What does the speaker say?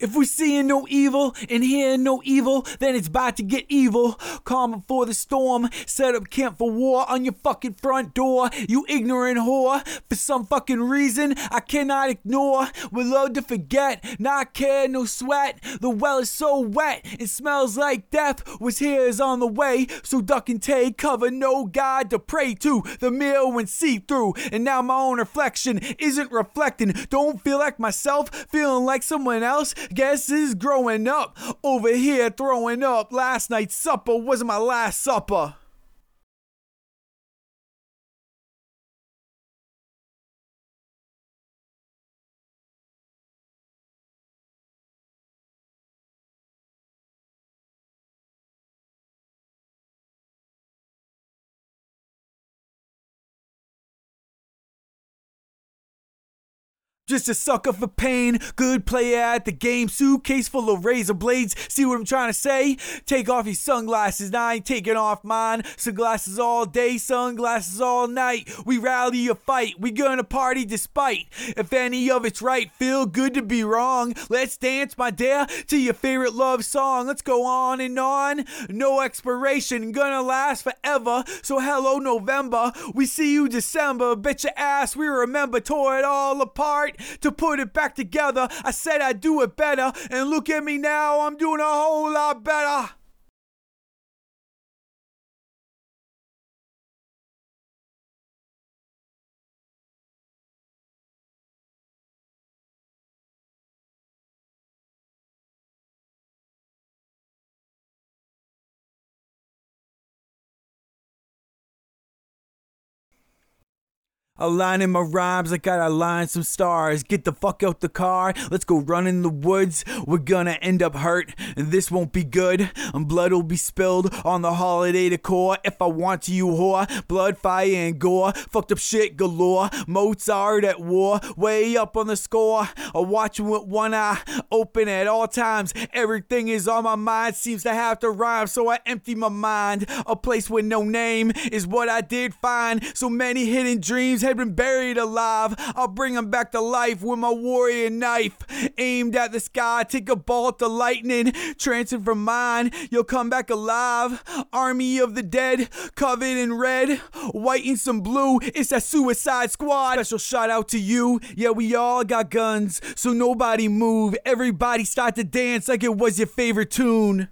If we're seeing no evil and hearing no evil, then it's about to get evil. Calm before the storm, set up camp for war on your fucking front door. You ignorant whore. For some fucking reason I cannot ignore. We love to forget, not care, no sweat. The well is so wet, it smells like death was here is on the way. So duck and take cover, no God to pray to. The meal went see through, and now my own reflection isn't reflecting. Don't feel like myself, feeling like someone else. Guess is growing up. Over here throwing up. Last night's supper wasn't my last supper. Just a sucker for pain, good player at the game, suitcase full of razor blades. See what I'm trying to say? Take off your sunglasses, now I ain't taking off mine. Sunglasses all day, sunglasses all night. We rally a fight, we gonna party despite. If any of it's right, feel good to be wrong. Let's dance, my dear, to your favorite love song. Let's go on and on. No expiration, gonna last forever. So hello, November. We see you December. Bet your ass we remember, tore it all apart to put it back together. I said I'd do it better, and look at me now, I'm doing a whole lot better. Aligning my rhymes, I gotta align some stars. Get the fuck out the car, let's go run in the woods. We're gonna end up hurt, and this won't be good. And blood will be spilled on the holiday decor. If I want to, you whore. Blood, fire, and gore. Fucked up shit galore. Mozart at war, way up on the score. I watch with one eye open at all times. Everything is on my mind, seems to have to rhyme, so I empty my mind. A place with no name is what I did find. So many hidden dreams had been buried alive. I'll bring them back to life with my warrior knife. Aimed at the sky, take a bolt of lightning, transfer from mine. You'll come back alive. Army of the dead, covered in red, white and some blue. It's that suicide squad. Special shout out to you. Yeah, we all got guns, so nobody move. Everybody start to dance like it was your favorite tune.